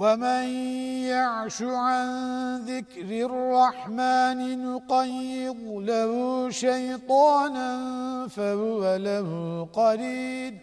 ومن يعش عن ذكر الرحمن نقيض له شيطانا فهو له قريد